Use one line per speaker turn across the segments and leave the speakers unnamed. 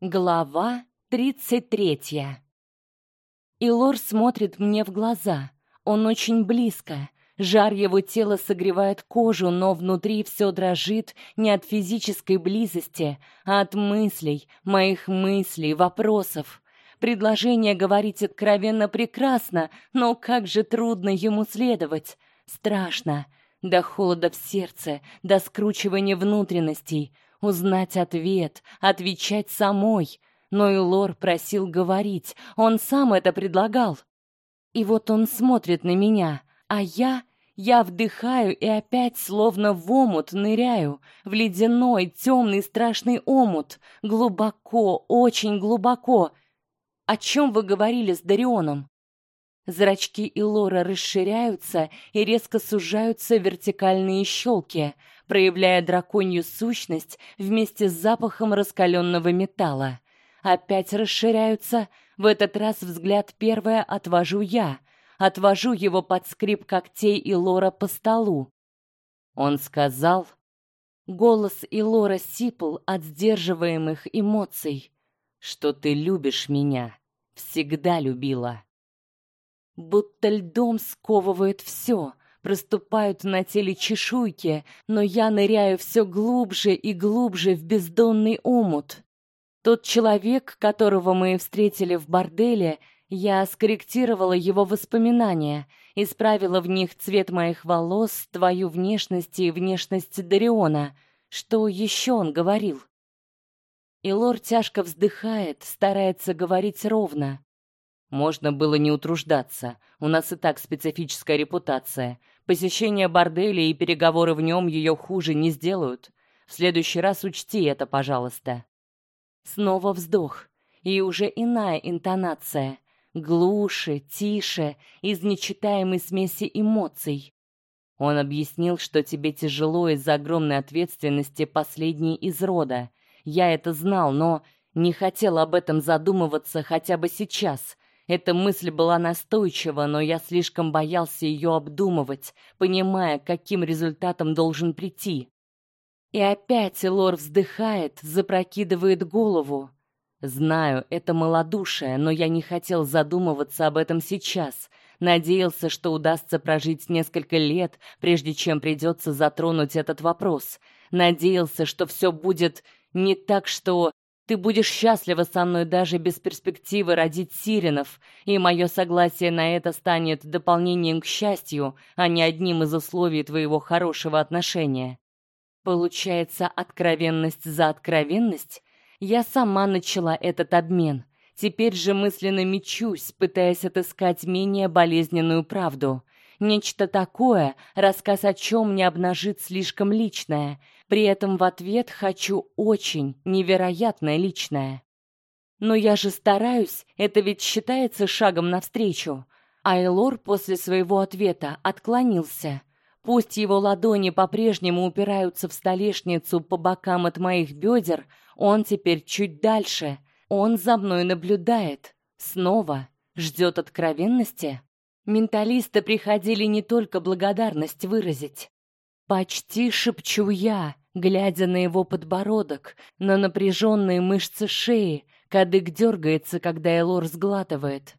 Глава тридцать третья. Илор смотрит мне в глаза. Он очень близко. Жар его тела согревает кожу, но внутри все дрожит не от физической близости, а от мыслей, моих мыслей, вопросов. Предложение говорить откровенно прекрасно, но как же трудно ему следовать. Страшно. До холода в сердце, до скручивания внутренностей узнать ответ, отвечать самой. Но и Лор просил говорить, он сам это предлагал. И вот он смотрит на меня, а я я вдыхаю и опять словно в омут ныряю, в ледяной, темный, страшный омут, глубоко, очень глубоко. О чем вы говорили с Дарионом? Зрачки Илора расширяются и резко сужаются вертикальные щелки проявляя драконью сущность вместе с запахом раскаленного металла. Опять расширяются, в этот раз взгляд первое отвожу я, отвожу его под скрип когтей и лора по столу. Он сказал, голос и лора сипл от сдерживаемых эмоций, что ты любишь меня, всегда любила. Будто льдом сковывает все — проступают на теле чешуйки, но я ныряю все глубже и глубже в бездонный омут. Тот человек, которого мы встретили в борделе, я скорректировала его воспоминания, исправила в них цвет моих волос, твою внешность и внешность Дариона. Что еще он говорил? И лор тяжко вздыхает, старается говорить ровно. Можно было не утруждаться. У нас и так специфическая репутация. Посещение борделя и переговоры в нем ее хуже не сделают. В следующий раз учти это, пожалуйста. Снова вздох, и уже иная интонация, глуше, тише, из нечитаемой смеси эмоций. Он объяснил, что тебе тяжело из-за огромной ответственности последней из рода. Я это знал, но не хотел об этом задумываться хотя бы сейчас. Эта мысль была настойчива, но я слишком боялся ее обдумывать, понимая, каким результатам должен прийти. И опять Лор вздыхает, запрокидывает голову. Знаю, это малодушие, но я не хотел задумываться об этом сейчас. Надеялся, что удастся прожить несколько лет, прежде чем придется затронуть этот вопрос. Надеялся, что все будет не так, что ты будешь счастлива со мной даже без перспективы родить сиренов, и мое согласие на это станет дополнением к счастью, а не одним из условий твоего хорошего отношения. Получается, откровенность за откровенность? Я сама начала этот обмен. Теперь же мысленно мечусь, пытаясь отыскать менее болезненную правду. Нечто такое, рассказ о чем не обнажит слишком личное, при этом в ответ хочу очень невероятное личное. Но я же стараюсь, это ведь считается шагом навстречу. Айлор после своего ответа отклонился. Пусть его ладони по-прежнему упираются в столешницу по бокам от моих бедер, он теперь чуть дальше. Он за мной наблюдает. Снова ждет откровенности. Менталисты приходили не только благодарность выразить. Почти шепчу я, глядя на его подбородок, на напряженные мышцы шеи, кадык дергается, когда Элор сглатывает.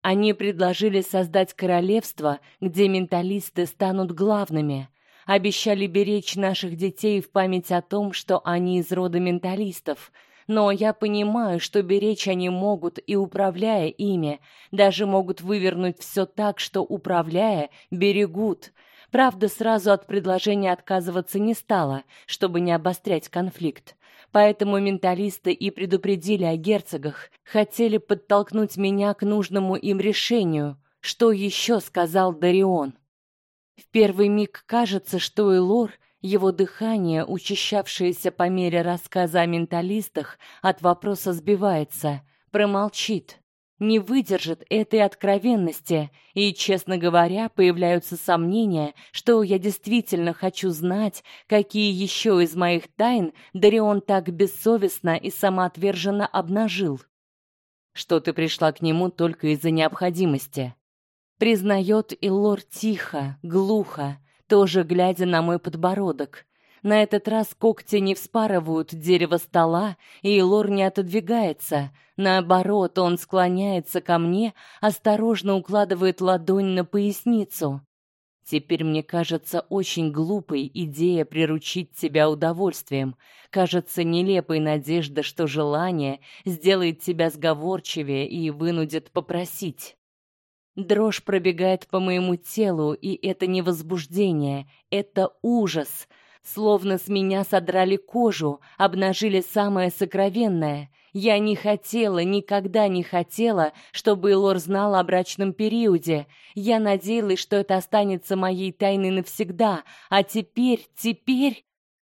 Они предложили создать королевство, где менталисты станут главными. Обещали беречь наших детей в память о том, что они из рода менталистов. Но я понимаю, что беречь они могут и управляя ими, даже могут вывернуть все так, что управляя берегут. Правда, сразу от предложения отказываться не стала, чтобы не обострять конфликт. Поэтому менталисты и предупредили о герцогах, хотели подтолкнуть меня к нужному им решению. Что еще сказал Дарион? В первый миг кажется, что Элор, его дыхание, учащавшееся по мере рассказа о менталистах, от вопроса сбивается, промолчит не выдержит этой откровенности, и, честно говоря, появляются сомнения, что я действительно хочу знать, какие еще из моих тайн Дарион так бессовестно и самоотверженно обнажил. Что ты пришла к нему только из-за необходимости. Признает Илор тихо, глухо, тоже глядя на мой подбородок. На этот раз когти не вспарывают дерево стола, и Лор не отодвигается. Наоборот, он склоняется ко мне, осторожно укладывает ладонь на поясницу. Теперь мне кажется очень глупой идея приручить тебя удовольствием. Кажется нелепой надежда, что желание сделает тебя сговорчивее и вынудит попросить. Дрожь пробегает по моему телу, и это не возбуждение, это ужас. Словно с меня содрали кожу, обнажили самое сокровенное. Я не хотела, никогда не хотела, чтобы Лор знал о брачном периоде. Я надеялась, что это останется моей тайной навсегда, а теперь, теперь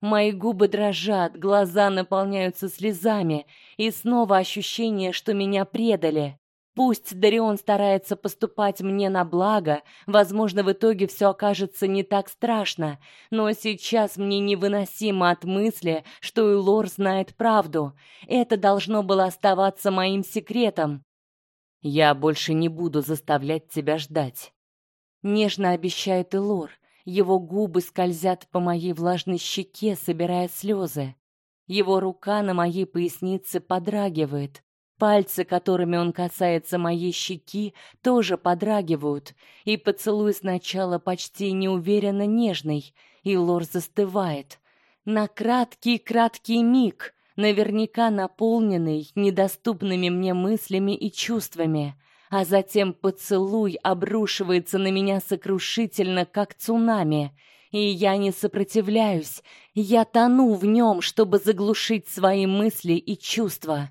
мои губы дрожат, глаза наполняются слезами, и снова ощущение, что меня предали. Пусть Дарион старается поступать мне на благо, возможно, в итоге все окажется не так страшно, но сейчас мне невыносимо от мысли, что Илор знает правду. Это должно было оставаться моим секретом. Я больше не буду заставлять тебя ждать. Нежно обещает Илор. Его губы скользят по моей влажной щеке, собирая слезы. Его рука на моей пояснице подрагивает. Пальцы, которыми он касается моей щеки, тоже подрагивают, и поцелуй сначала почти неуверенно нежный, и Лор застывает. На краткий-краткий миг, наверняка наполненный недоступными мне мыслями и чувствами, а затем поцелуй обрушивается на меня сокрушительно, как цунами, и я не сопротивляюсь, я тону в нем, чтобы заглушить свои мысли и чувства.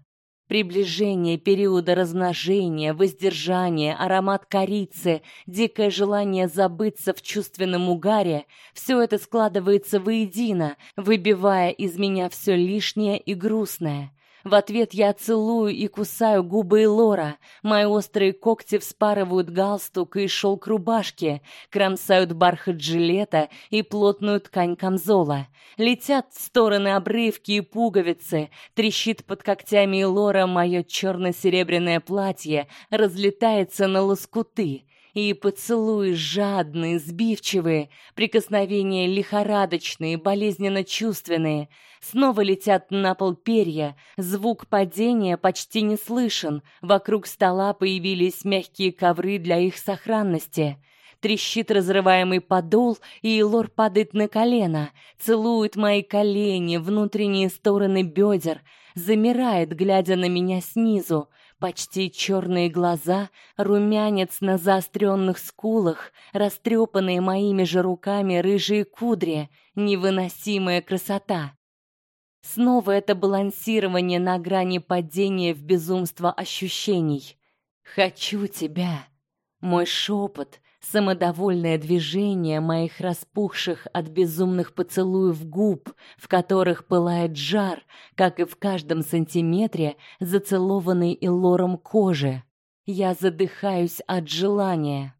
Приближение периода размножения, воздержание, аромат корицы, дикое желание забыться в чувственном угаре — все это складывается воедино, выбивая из меня все лишнее и грустное — в ответ я целую и кусаю губы Лора. Мои острые когти вспарывают галстук и шелк рубашки, кромсают бархат жилета и плотную ткань камзола. Летят в стороны обрывки и пуговицы, трещит под когтями Лора мое черно-серебряное платье, разлетается на лоскуты и поцелуи жадные, сбивчивые, прикосновения лихорадочные, болезненно чувственные. Снова летят на пол перья, звук падения почти не слышен. Вокруг стола появились мягкие ковры для их сохранности. Трещит разрываемый подол, и Лор падает на колено, целует мои колени, внутренние стороны бедер, замирает, глядя на меня снизу почти черные глаза, румянец на заостренных скулах, растрепанные моими же руками рыжие кудри, невыносимая красота. Снова это балансирование на грани падения в безумство ощущений. Хочу тебя. Мой шепот, самодовольное движение моих распухших от безумных поцелуев губ, в которых пылает жар, как и в каждом сантиметре зацелованной Илором кожи. Я задыхаюсь от желания,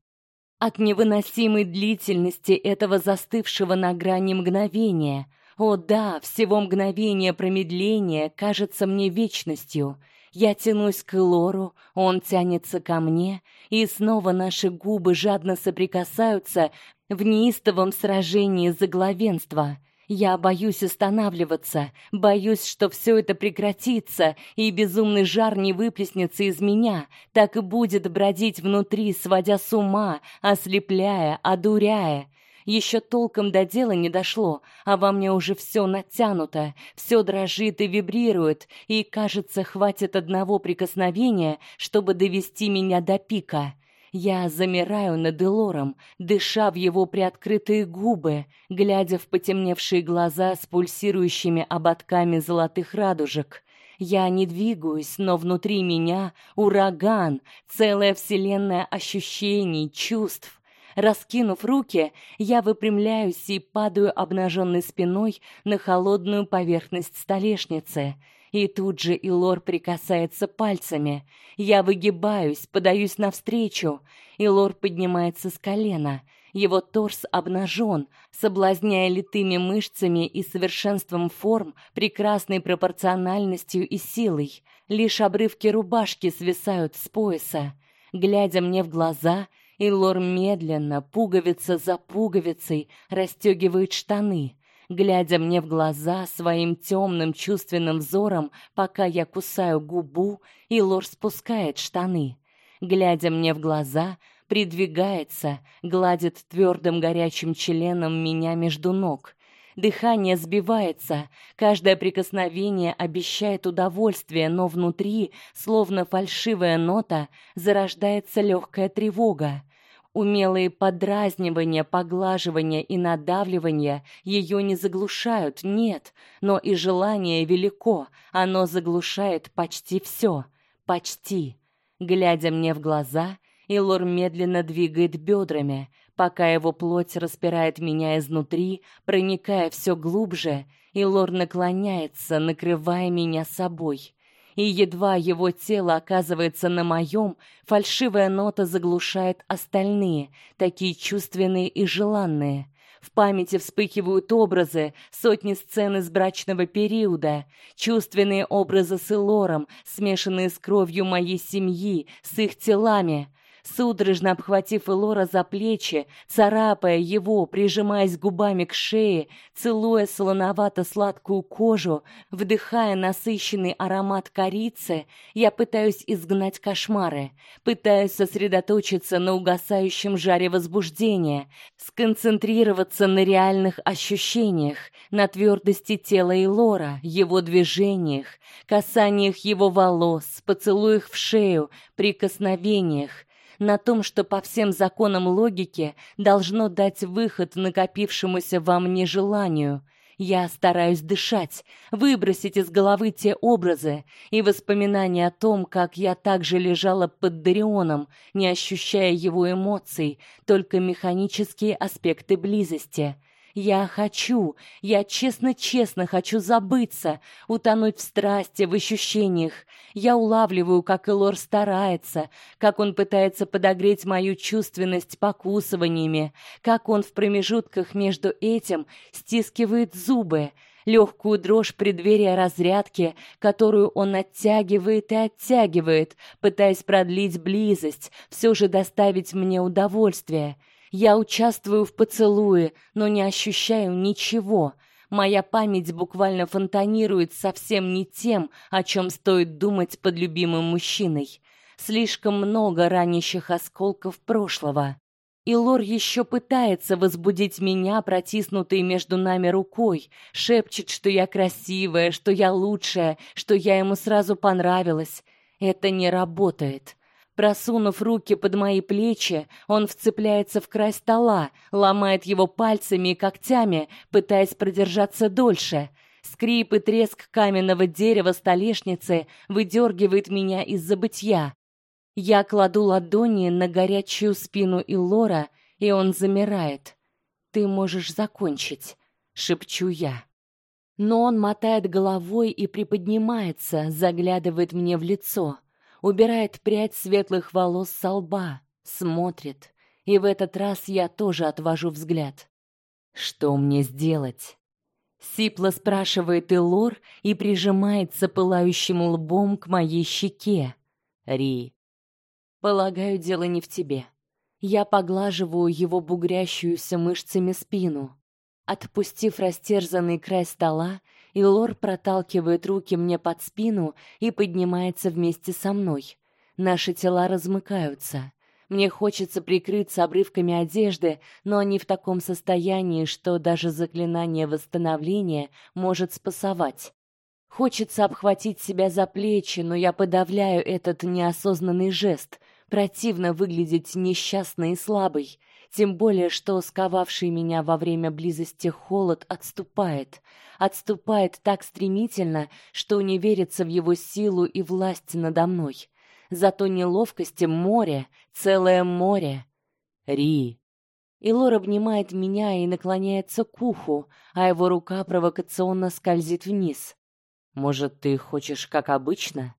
от невыносимой длительности этого застывшего на грани мгновения. О да, всего мгновения промедления кажется мне вечностью. Я тянусь к Лору, он тянется ко мне, и снова наши губы жадно соприкасаются в неистовом сражении за главенство. Я боюсь останавливаться, боюсь, что все это прекратится, и безумный жар не выплеснется из меня, так и будет бродить внутри, сводя с ума, ослепляя, одуряя. Еще толком до дела не дошло, а во мне уже все натянуто, все дрожит и вибрирует, и, кажется, хватит одного прикосновения, чтобы довести меня до пика. Я замираю над Элором, дыша в его приоткрытые губы, глядя в потемневшие глаза с пульсирующими ободками золотых радужек. Я не двигаюсь, но внутри меня ураган, целая вселенная ощущений, чувств. Раскинув руки, я выпрямляюсь и падаю обнаженной спиной на холодную поверхность столешницы. И тут же Илор прикасается пальцами. Я выгибаюсь, подаюсь навстречу. Илор поднимается с колена. Его торс обнажен, соблазняя литыми мышцами и совершенством форм, прекрасной пропорциональностью и силой. Лишь обрывки рубашки свисают с пояса. Глядя мне в глаза, и Лор медленно, пуговица за пуговицей, расстегивает штаны. глядя мне в глаза своим темным чувственным взором, пока я кусаю губу, и Лор спускает штаны. Глядя мне в глаза, придвигается, гладит твердым горячим членом меня между ног. Дыхание сбивается, каждое прикосновение обещает удовольствие, но внутри, словно фальшивая нота, зарождается легкая тревога. Умелые подразнивания, поглаживания и надавливания ее не заглушают, нет, но и желание велико, оно заглушает почти все, почти. Глядя мне в глаза, Илор медленно двигает бедрами, пока его плоть распирает меня изнутри, проникая все глубже, Илор наклоняется, накрывая меня собой и едва его тело оказывается на моем, фальшивая нота заглушает остальные, такие чувственные и желанные. В памяти вспыхивают образы, сотни сцен из брачного периода, чувственные образы с Элором, смешанные с кровью моей семьи, с их телами судорожно обхватив Элора за плечи, царапая его, прижимаясь губами к шее, целуя солоновато-сладкую кожу, вдыхая насыщенный аромат корицы, я пытаюсь изгнать кошмары, пытаюсь сосредоточиться на угасающем жаре возбуждения, сконцентрироваться на реальных ощущениях, на твердости тела Элора, его движениях, касаниях его волос, поцелуях в шею, прикосновениях, на том, что по всем законам логики должно дать выход накопившемуся во мне желанию. Я стараюсь дышать, выбросить из головы те образы и воспоминания о том, как я также лежала под Дарионом, не ощущая его эмоций, только механические аспекты близости. Я хочу, я честно-честно хочу забыться, утонуть в страсти, в ощущениях. Я улавливаю, как Элор старается, как он пытается подогреть мою чувственность покусываниями, как он в промежутках между этим стискивает зубы, легкую дрожь преддверия разрядки, которую он оттягивает и оттягивает, пытаясь продлить близость, все же доставить мне удовольствие. Я участвую в поцелуе, но не ощущаю ничего. Моя память буквально фонтанирует совсем не тем, о чем стоит думать под любимым мужчиной. Слишком много ранящих осколков прошлого. И Лор еще пытается возбудить меня, протиснутой между нами рукой, шепчет, что я красивая, что я лучшая, что я ему сразу понравилась. Это не работает. Просунув руки под мои плечи, он вцепляется в край стола, ломает его пальцами и когтями, пытаясь продержаться дольше. Скрип и треск каменного дерева столешницы выдергивает меня из забытья. Я кладу ладони на горячую спину Илора, и он замирает. Ты можешь закончить, шепчу я. Но он мотает головой и приподнимается, заглядывает мне в лицо убирает прядь светлых волос с лба, смотрит, и в этот раз я тоже отвожу взгляд. Что мне сделать? Сипло спрашивает Элор и прижимается пылающим лбом к моей щеке. Ри. Полагаю, дело не в тебе. Я поглаживаю его бугрящуюся мышцами спину. Отпустив растерзанный край стола, и Лор проталкивает руки мне под спину и поднимается вместе со мной. Наши тела размыкаются. Мне хочется прикрыться обрывками одежды, но они в таком состоянии, что даже заклинание восстановления может спасовать. Хочется обхватить себя за плечи, но я подавляю этот неосознанный жест. Противно выглядеть несчастной и слабой, тем более что сковавший меня во время близости холод отступает отступает так стремительно, что не верится в его силу и власть надо мной. Зато неловкости море, целое море. Ри. Илор обнимает меня и наклоняется к уху, а его рука провокационно скользит вниз. Может, ты хочешь как обычно?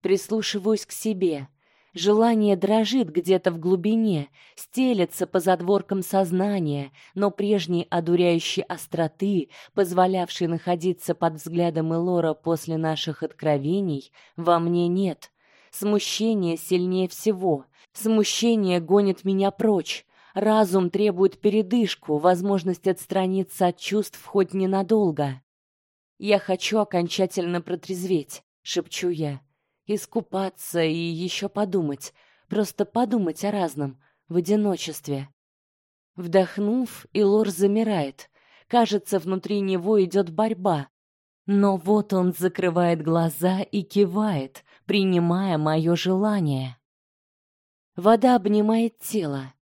Прислушиваюсь к себе. Желание дрожит где-то в глубине, стелется по задворкам сознания, но прежней одуряющей остроты, позволявшей находиться под взглядом Элора после наших откровений, во мне нет. Смущение сильнее всего. Смущение гонит меня прочь, Разум требует передышку, возможность отстраниться от чувств хоть ненадолго. Я хочу окончательно протрезветь, шепчу я. Искупаться и еще подумать, просто подумать о разном в одиночестве. Вдохнув, Илор замирает. Кажется, внутри него идет борьба. Но вот он закрывает глаза и кивает, принимая мое желание. Вода обнимает тело.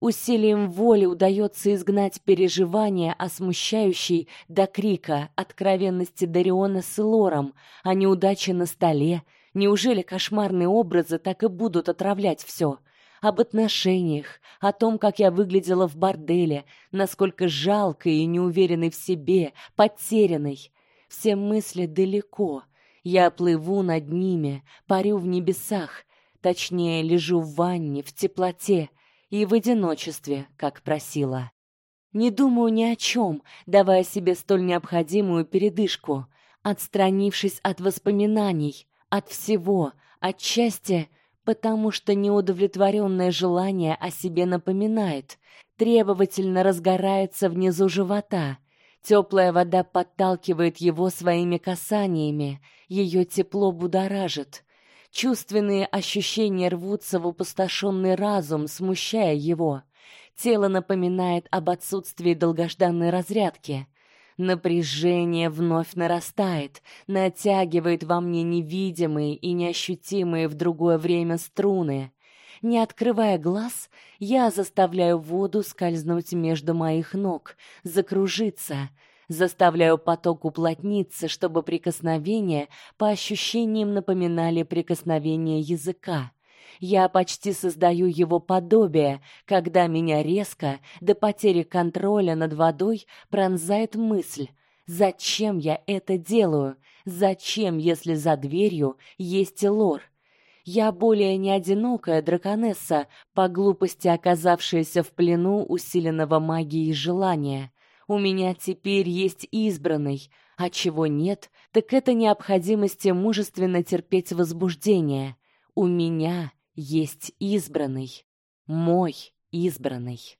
Усилием воли удается изгнать переживания о смущающей до крика откровенности Дариона с Лором, о неудаче на столе. Неужели кошмарные образы так и будут отравлять все? Об отношениях, о том, как я выглядела в борделе, насколько жалкой и неуверенной в себе, потерянной. Все мысли далеко. Я плыву над ними, парю в небесах, точнее, лежу в ванне в теплоте и в одиночестве, как просила. Не думаю ни о чем, давая себе столь необходимую передышку, отстранившись от воспоминаний, от всего, от счастья, потому что неудовлетворенное желание о себе напоминает, требовательно разгорается внизу живота. Теплая вода подталкивает его своими касаниями, ее тепло будоражит. Чувственные ощущения рвутся в опустошенный разум, смущая его. Тело напоминает об отсутствии долгожданной разрядки. Напряжение вновь нарастает, натягивает во мне невидимые и неощутимые в другое время струны. Не открывая глаз, я заставляю воду скользнуть между моих ног, закружиться, Заставляю поток уплотниться, чтобы прикосновения по ощущениям напоминали прикосновение языка. Я почти создаю его подобие, когда меня резко до потери контроля над водой пронзает мысль: зачем я это делаю? Зачем, если за дверью есть лор? Я более не одинокая драконесса, по глупости оказавшаяся в плену усиленного магией желания. У меня теперь есть избранный, а чего нет, так это необходимость мужественно терпеть возбуждение. У меня есть избранный, мой избранный.